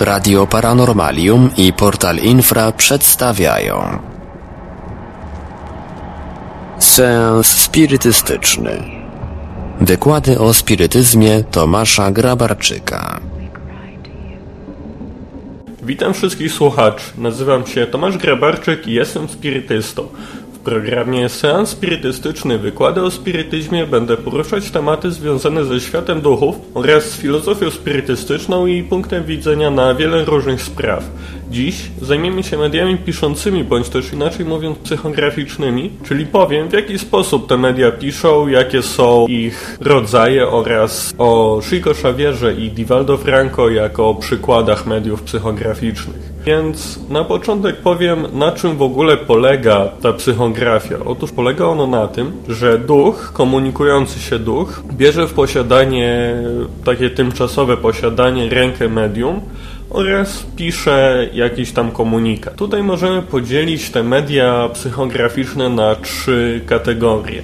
Radio Paranormalium i Portal Infra przedstawiają Seans spirytystyczny Wykłady o spirytyzmie Tomasza Grabarczyka Witam wszystkich słuchaczy. Nazywam się Tomasz Grabarczyk i jestem spirytystą. Programie Seans Spirytystyczny Wykłady o spirytyzmie będę poruszać tematy związane ze światem duchów oraz z filozofią spirytystyczną i punktem widzenia na wiele różnych spraw. Dziś zajmiemy się mediami piszącymi, bądź też inaczej mówiąc psychograficznymi, czyli powiem w jaki sposób te media piszą, jakie są ich rodzaje oraz o Chico Xavierze i Divaldo Franco jako przykładach mediów psychograficznych. Więc na początek powiem, na czym w ogóle polega ta psychografia. Otóż polega ono na tym, że duch, komunikujący się duch, bierze w posiadanie, takie tymczasowe posiadanie, rękę medium, oraz pisze jakiś tam komunikat. Tutaj możemy podzielić te media psychograficzne na trzy kategorie.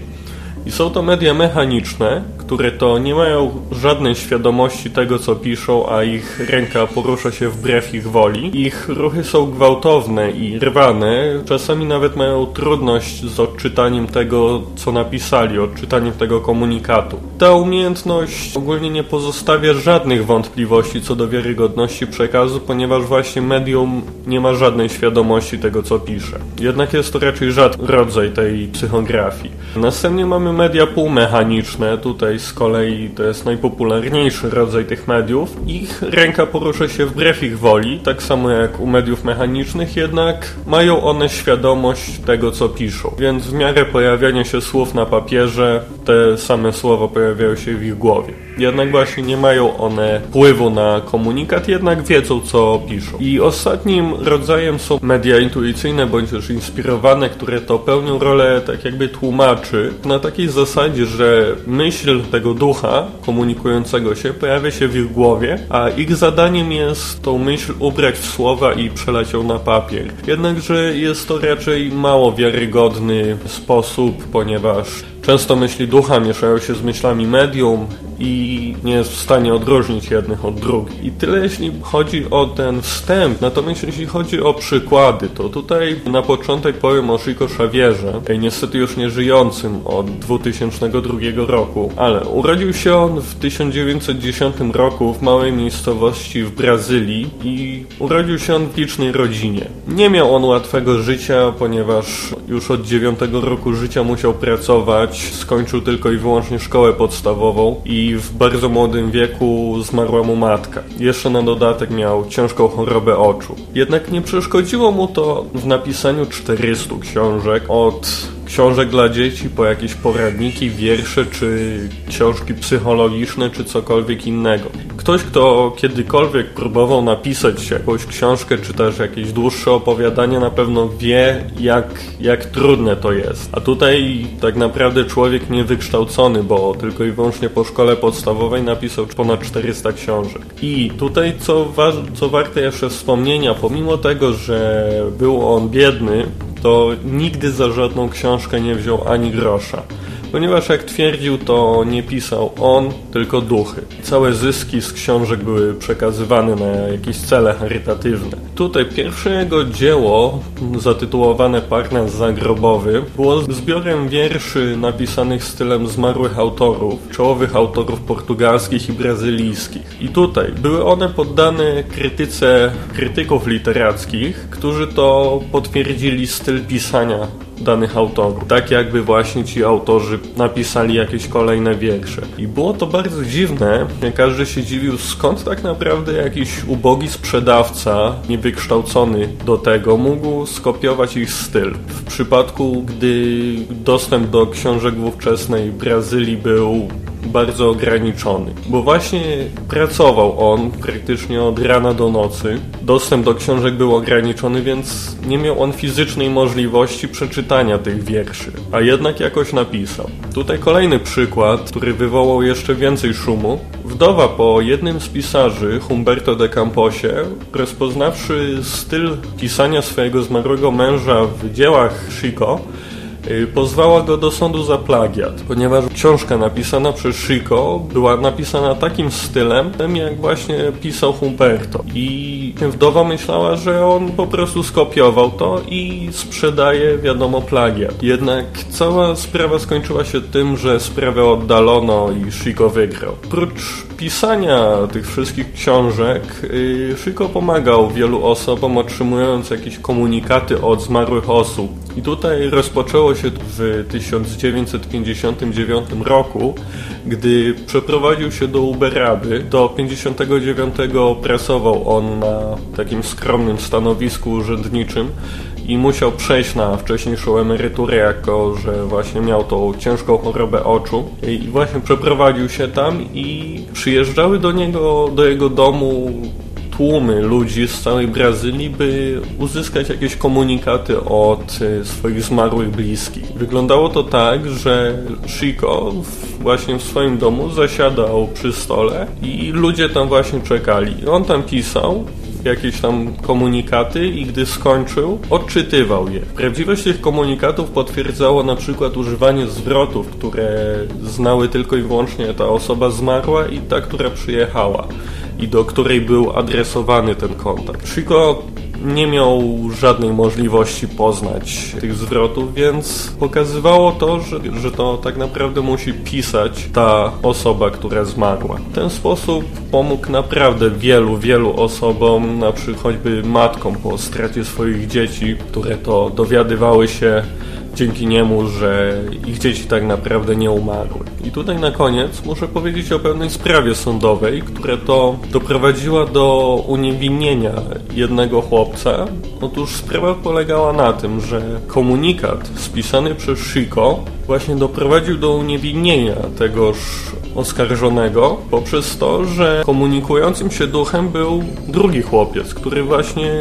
I są to media mechaniczne, które to nie mają żadnej świadomości tego, co piszą, a ich ręka porusza się wbrew ich woli. Ich ruchy są gwałtowne i rwane, czasami nawet mają trudność z odczytaniem tego, co napisali, odczytaniem tego komunikatu. Ta umiejętność ogólnie nie pozostawia żadnych wątpliwości co do wiarygodności przekazu, ponieważ właśnie medium nie ma żadnej świadomości tego, co pisze. Jednak jest to raczej rzadki rodzaj tej psychografii. Następnie mamy media półmechaniczne, tutaj z kolei to jest najpopularniejszy rodzaj tych mediów. Ich ręka porusza się wbrew ich woli, tak samo jak u mediów mechanicznych, jednak mają one świadomość tego, co piszą. Więc w miarę pojawiania się słów na papierze, te same słowa pojawiają się w ich głowie. Jednak właśnie nie mają one wpływu na komunikat, jednak wiedzą, co piszą. I ostatnim rodzajem są media intuicyjne, bądź też inspirowane, które to pełnią rolę tak jakby tłumaczy, na takiej zasadzie, że myśl tego ducha komunikującego się pojawia się w ich głowie, a ich zadaniem jest tą myśl ubrać w słowa i przelać ją na papier. Jednakże jest to raczej mało wiarygodny sposób, ponieważ Często myśli ducha mieszają się z myślami medium i nie jest w stanie odróżnić jednych od drugich. I tyle jeśli chodzi o ten wstęp. Natomiast jeśli chodzi o przykłady, to tutaj na początek powiem o Chico Xavierze, niestety już nie żyjącym od 2002 roku, ale urodził się on w 1910 roku w małej miejscowości w Brazylii i urodził się on w licznej rodzinie. Nie miał on łatwego życia, ponieważ już od 9 roku życia musiał pracować skończył tylko i wyłącznie szkołę podstawową i w bardzo młodym wieku zmarła mu matka. Jeszcze na dodatek miał ciężką chorobę oczu. Jednak nie przeszkodziło mu to w napisaniu 400 książek od książek dla dzieci, po jakieś poradniki, wiersze, czy książki psychologiczne, czy cokolwiek innego. Ktoś, kto kiedykolwiek próbował napisać jakąś książkę, czy też jakieś dłuższe opowiadanie, na pewno wie, jak, jak trudne to jest. A tutaj tak naprawdę człowiek niewykształcony, bo tylko i wyłącznie po szkole podstawowej napisał ponad 400 książek. I tutaj, co, wa co warte jeszcze wspomnienia, pomimo tego, że był on biedny, to nigdy za żadną książkę nie wziął ani grosza ponieważ jak twierdził, to nie pisał on, tylko duchy. Całe zyski z książek były przekazywane na jakieś cele charytatywne. Tutaj pierwsze jego dzieło, zatytułowane Parnas Zagrobowy, było zbiorem wierszy napisanych stylem zmarłych autorów, czołowych autorów portugalskich i brazylijskich. I tutaj były one poddane krytyce krytyków literackich, którzy to potwierdzili styl pisania danych autorów. Tak jakby właśnie ci autorzy napisali jakieś kolejne wiersze. I było to bardzo dziwne. Każdy się dziwił, skąd tak naprawdę jakiś ubogi sprzedawca, niewykształcony do tego, mógł skopiować ich styl. W przypadku, gdy dostęp do książek w ówczesnej Brazylii był bardzo ograniczony, bo właśnie pracował on praktycznie od rana do nocy. Dostęp do książek był ograniczony, więc nie miał on fizycznej możliwości przeczytania tych wierszy, a jednak jakoś napisał. Tutaj kolejny przykład, który wywołał jeszcze więcej szumu. Wdowa po jednym z pisarzy, Humberto de Camposie, rozpoznawszy styl pisania swojego zmarłego męża w dziełach Chico, pozwała go do sądu za plagiat, ponieważ książka napisana przez Chico była napisana takim stylem, jak właśnie pisał Humberto. I wdowa myślała, że on po prostu skopiował to i sprzedaje, wiadomo, plagiat. Jednak cała sprawa skończyła się tym, że sprawę oddalono i Chico wygrał. Prócz pisania tych wszystkich książek, yy, Chico pomagał wielu osobom otrzymując jakieś komunikaty od zmarłych osób. I tutaj rozpoczęło się w 1959 roku, gdy przeprowadził się do Uberaby. Do 59 pracował on na takim skromnym stanowisku urzędniczym i musiał przejść na wcześniejszą emeryturę, jako że właśnie miał tą ciężką chorobę oczu. I właśnie przeprowadził się tam i przyjeżdżały do niego, do jego domu tłumy ludzi z całej Brazylii, by uzyskać jakieś komunikaty od e, swoich zmarłych bliskich. Wyglądało to tak, że Chico właśnie w swoim domu zasiadał przy stole i ludzie tam właśnie czekali. On tam pisał jakieś tam komunikaty i gdy skończył, odczytywał je. Prawdziwość tych komunikatów potwierdzało na przykład używanie zwrotów, które znały tylko i wyłącznie ta osoba zmarła i ta, która przyjechała i do której był adresowany ten kontakt. Chico nie miał żadnej możliwości poznać tych zwrotów, więc pokazywało to, że, że to tak naprawdę musi pisać ta osoba, która zmarła. W ten sposób pomógł naprawdę wielu, wielu osobom, na przykład choćby matkom po stracie swoich dzieci, które to dowiadywały się dzięki niemu, że ich dzieci tak naprawdę nie umarły. I tutaj na koniec muszę powiedzieć o pewnej sprawie sądowej, która to doprowadziła do uniewinnienia jednego chłopca. Otóż sprawa polegała na tym, że komunikat spisany przez Chico właśnie doprowadził do uniewinnienia tegoż oskarżonego poprzez to, że komunikującym się duchem był drugi chłopiec, który właśnie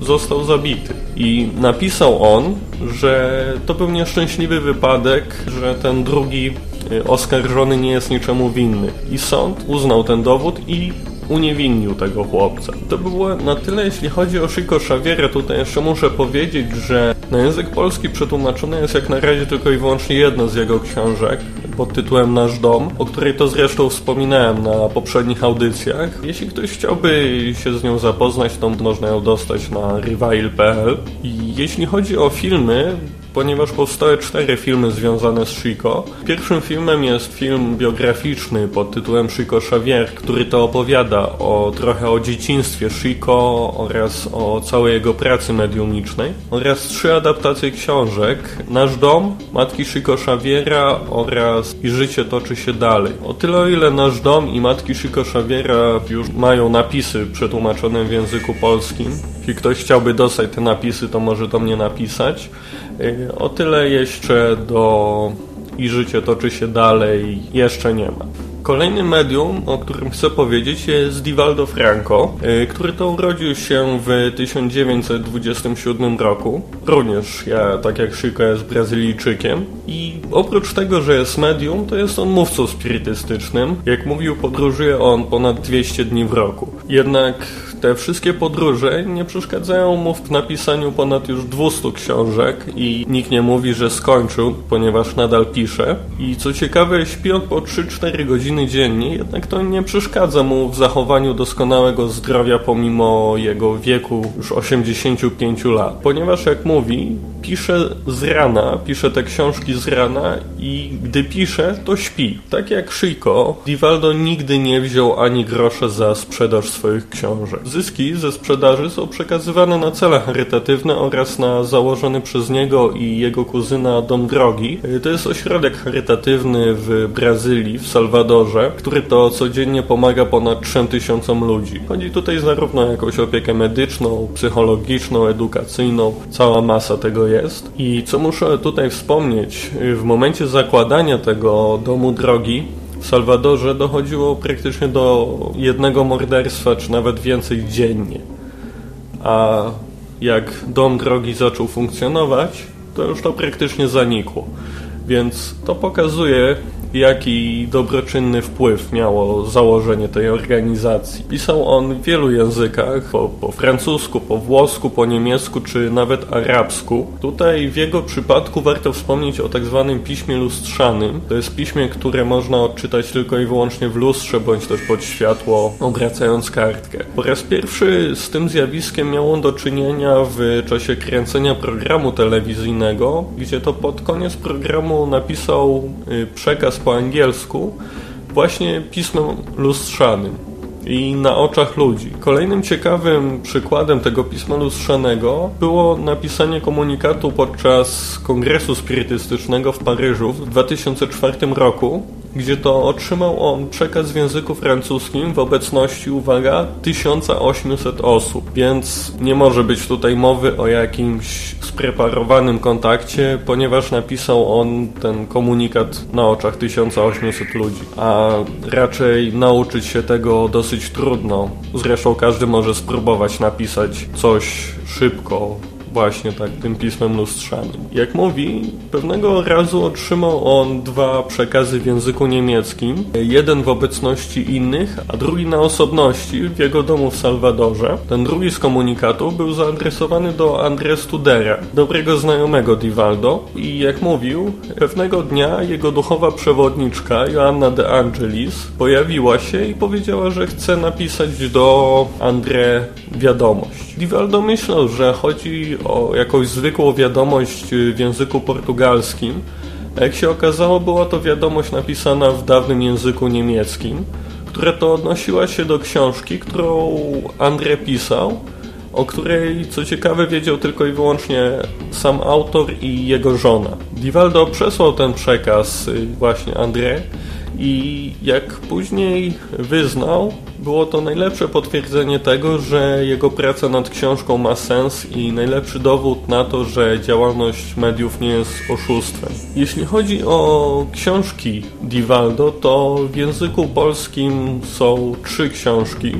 został zabity. I napisał on, że to był nieszczęśliwy wypadek, że ten drugi y, oskarżony nie jest niczemu winny. I sąd uznał ten dowód i uniewinnił tego chłopca. To było na tyle, jeśli chodzi o Chico Xaviera. Tutaj jeszcze muszę powiedzieć, że na język polski przetłumaczone jest jak na razie tylko i wyłącznie jedna z jego książek pod tytułem Nasz Dom, o której to zresztą wspominałem na poprzednich audycjach. Jeśli ktoś chciałby się z nią zapoznać, to można ją dostać na revival.pl. I jeśli chodzi o filmy, ponieważ powstały cztery filmy związane z Chico. Pierwszym filmem jest film biograficzny pod tytułem Chico Xavier, który to opowiada o trochę o dzieciństwie Chico oraz o całej jego pracy mediumicznej oraz trzy adaptacje książek Nasz dom, Matki Chico Xaviera oraz I życie toczy się dalej. O tyle o ile Nasz dom i Matki Chico Xaviera już mają napisy przetłumaczone w języku polskim, jeśli ktoś chciałby dostać te napisy, to może do mnie napisać. O tyle jeszcze do i życie toczy się dalej jeszcze nie ma. Kolejnym medium, o którym chcę powiedzieć jest Divaldo Franco, y, który to urodził się w 1927 roku. Również ja, tak jak Chico, jest Brazylijczykiem i oprócz tego, że jest medium, to jest on mówcą spirytystycznym. Jak mówił, podróżuje on ponad 200 dni w roku. Jednak te wszystkie podróże nie przeszkadzają mu w napisaniu ponad już 200 książek i nikt nie mówi, że skończył, ponieważ nadal pisze. I co ciekawe, śpi on po 3-4 godziny dziennie, jednak to nie przeszkadza mu w zachowaniu doskonałego zdrowia pomimo jego wieku już 85 lat. Ponieważ jak mówi, pisze z rana, pisze te książki z rana i gdy pisze, to śpi. Tak jak Chico, Divaldo nigdy nie wziął ani grosza za sprzedaż swoich książek. Zyski ze sprzedaży są przekazywane na cele charytatywne oraz na założony przez niego i jego kuzyna Dom Drogi. To jest ośrodek charytatywny w Brazylii, w Salwadorze, który to codziennie pomaga ponad 3000 ludzi. Chodzi tutaj zarówno o jakąś opiekę medyczną, psychologiczną, edukacyjną, cała masa tego jest. I co muszę tutaj wspomnieć, w momencie zakładania tego Domu Drogi Salwadorze dochodziło praktycznie do jednego morderstwa, czy nawet więcej dziennie. A jak dom drogi zaczął funkcjonować, to już to praktycznie zanikło. Więc to pokazuje, jaki dobroczynny wpływ miało założenie tej organizacji. Pisał on w wielu językach, po, po francusku, po włosku, po niemiecku czy nawet arabsku. Tutaj w jego przypadku warto wspomnieć o tak zwanym piśmie lustrzanym. To jest piśmie, które można odczytać tylko i wyłącznie w lustrze bądź też pod światło, obracając kartkę. Po raz pierwszy z tym zjawiskiem miał on do czynienia w czasie kręcenia programu telewizyjnego, gdzie to pod koniec programu napisał y, przekaz po angielsku właśnie pismem lustrzanym i na oczach ludzi. Kolejnym ciekawym przykładem tego pisma lustrzanego było napisanie komunikatu podczas kongresu spirytystycznego w Paryżu w 2004 roku, gdzie to otrzymał on przekaz w języku francuskim w obecności, uwaga, 1800 osób, więc nie może być tutaj mowy o jakimś spreparowanym kontakcie, ponieważ napisał on ten komunikat na oczach 1800 ludzi, a raczej nauczyć się tego dosyć trudno. Zresztą każdy może spróbować napisać coś szybko, właśnie tak tym pismem lustrzanym. Jak mówi, pewnego razu otrzymał on dwa przekazy w języku niemieckim, jeden w obecności innych, a drugi na osobności w jego domu w Salwadorze. Ten drugi z komunikatów był zaadresowany do André Studera, dobrego znajomego Divaldo i jak mówił, pewnego dnia jego duchowa przewodniczka Joanna de Angelis pojawiła się i powiedziała, że chce napisać do André wiadomość. Divaldo myślał, że chodzi o jakąś zwykłą wiadomość w języku portugalskim. Jak się okazało, była to wiadomość napisana w dawnym języku niemieckim, która to odnosiła się do książki, którą André pisał, o której, co ciekawe, wiedział tylko i wyłącznie sam autor i jego żona. Divaldo przesłał ten przekaz y, właśnie André i jak później wyznał, było to najlepsze potwierdzenie tego, że jego praca nad książką ma sens i najlepszy dowód na to, że działalność mediów nie jest oszustwem. Jeśli chodzi o książki Divaldo, to w języku polskim są trzy książki.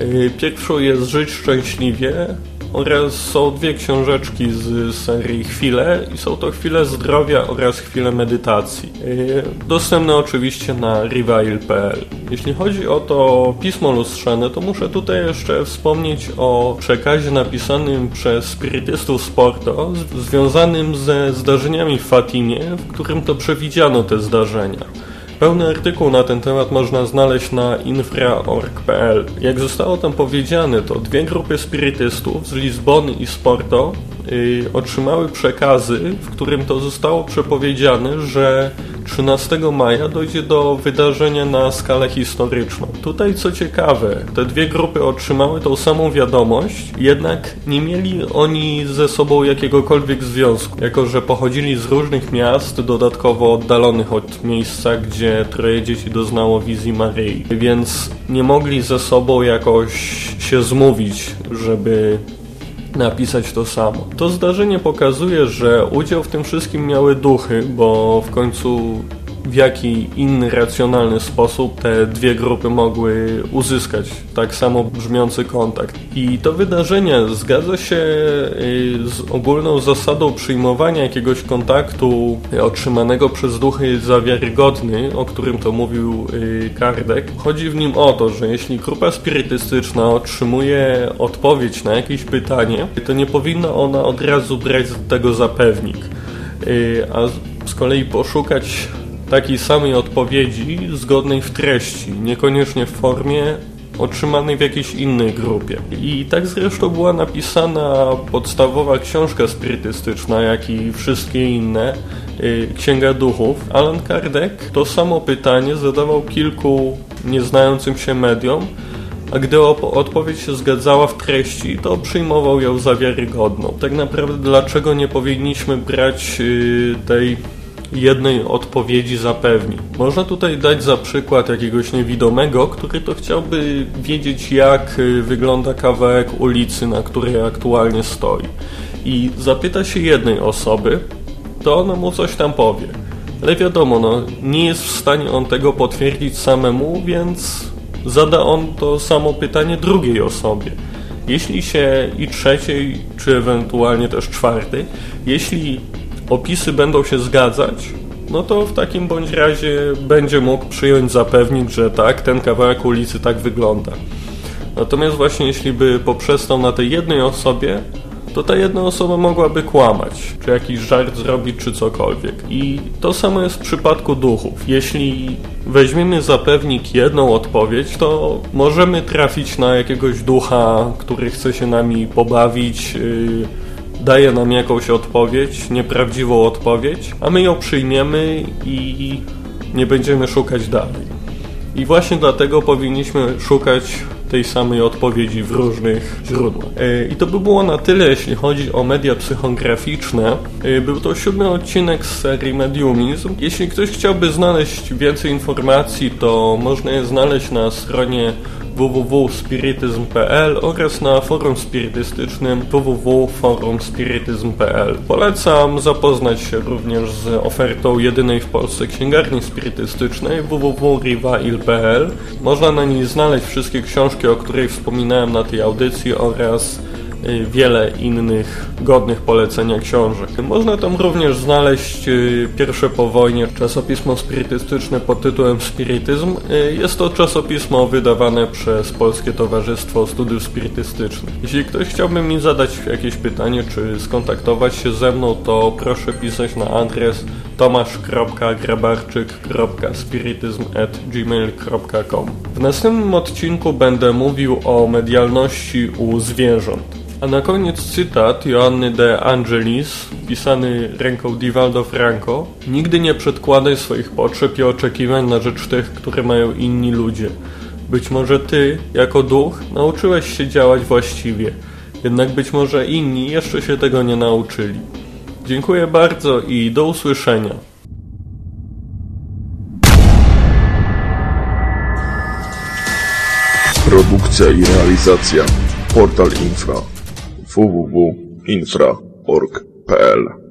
Y, pierwszą jest Żyć szczęśliwie, oraz są dwie książeczki z serii Chwile i są to Chwile Zdrowia oraz Chwile Medytacji. Y, dostępne oczywiście na revival.pl. Jeśli chodzi o to pismo lustrzane, to muszę tutaj jeszcze wspomnieć o przekazie napisanym przez spirytystów Sporto związanym ze zdarzeniami w Fatimie, w którym to przewidziano te zdarzenia. Pełny artykuł na ten temat można znaleźć na infra.org.pl. Jak zostało tam powiedziane, to dwie grupy spirytystów z Lizbony i Sporto yy, otrzymały przekazy, w którym to zostało przepowiedziane, że 13 maja dojdzie do wydarzenia na skalę historyczną. Tutaj co ciekawe, te dwie grupy otrzymały tą samą wiadomość, jednak nie mieli oni ze sobą jakiegokolwiek związku, jako że pochodzili z różnych miast, dodatkowo oddalonych od miejsca, gdzie troje dzieci doznało wizji Maryi, więc nie mogli ze sobą jakoś się zmówić, żeby napisać to samo. To zdarzenie pokazuje, że udział w tym wszystkim miały duchy, bo w końcu w jaki inny racjonalny sposób te dwie grupy mogły uzyskać tak samo brzmiący kontakt. I to wydarzenie zgadza się y, z ogólną zasadą przyjmowania jakiegoś kontaktu otrzymanego przez duchy za wiarygodny, o którym to mówił y, Kardek. Chodzi w nim o to, że jeśli grupa spirytystyczna otrzymuje odpowiedź na jakieś pytanie, to nie powinna ona od razu brać tego za pewnik. Y, a z kolei poszukać takiej samej odpowiedzi zgodnej w treści, niekoniecznie w formie otrzymanej w jakiejś innej grupie. I tak zresztą była napisana podstawowa książka spirytystyczna, jak i wszystkie inne, y, Księga Duchów. Alan Kardec to samo pytanie zadawał kilku nieznającym się mediom, a gdy odpowiedź się zgadzała w treści, to przyjmował ją za wiarygodną. Tak naprawdę dlaczego nie powinniśmy brać y, tej jednej odpowiedzi zapewni. Można tutaj dać za przykład jakiegoś niewidomego, który to chciałby wiedzieć, jak y, wygląda kawałek ulicy, na której aktualnie stoi. I zapyta się jednej osoby, to ona mu coś tam powie. Ale wiadomo, no, nie jest w stanie on tego potwierdzić samemu, więc zada on to samo pytanie drugiej osobie. Jeśli się i trzeciej, czy ewentualnie też czwartej, jeśli opisy będą się zgadzać, no to w takim bądź razie będzie mógł przyjąć zapewnić, że tak, ten kawałek ulicy tak wygląda. Natomiast właśnie jeśli by poprzestał na tej jednej osobie, to ta jedna osoba mogłaby kłamać, czy jakiś żart zrobić, czy cokolwiek. I to samo jest w przypadku duchów. Jeśli weźmiemy za pewnik jedną odpowiedź, to możemy trafić na jakiegoś ducha, który chce się nami pobawić, yy, daje nam jakąś odpowiedź, nieprawdziwą odpowiedź, a my ją przyjmiemy i nie będziemy szukać dalej. I właśnie dlatego powinniśmy szukać tej samej odpowiedzi w różnych źródłach. E, I to by było na tyle, jeśli chodzi o media psychograficzne. E, był to siódmy odcinek z serii Mediumizm. Jeśli ktoś chciałby znaleźć więcej informacji, to można je znaleźć na stronie www.spirityzm.pl oraz na forum spirytystycznym www.forumspirityzm.pl. Polecam zapoznać się również z ofertą jedynej w Polsce księgarni spirytystycznej www.rivail.pl. Można na niej znaleźć wszystkie książki, o których wspominałem na tej audycji oraz wiele innych godnych polecenia książek. Można tam również znaleźć y, pierwsze po wojnie czasopismo spirytystyczne pod tytułem Spirytyzm. Y, jest to czasopismo wydawane przez Polskie Towarzystwo Studiów Spirytystycznych. Jeśli ktoś chciałby mi zadać jakieś pytanie, czy skontaktować się ze mną, to proszę pisać na adres tomasz.grabarczyk.spirytyzm.gmail.com W następnym odcinku będę mówił o medialności u zwierząt. A na koniec cytat Joanny de Angelis, pisany ręką Divaldo Franco. Nigdy nie przedkładaj swoich potrzeb i oczekiwań na rzecz tych, które mają inni ludzie. Być może ty, jako duch, nauczyłeś się działać właściwie, jednak być może inni jeszcze się tego nie nauczyli. Dziękuję bardzo i do usłyszenia. Produkcja i realizacja Portal Infra www.infra.org.pl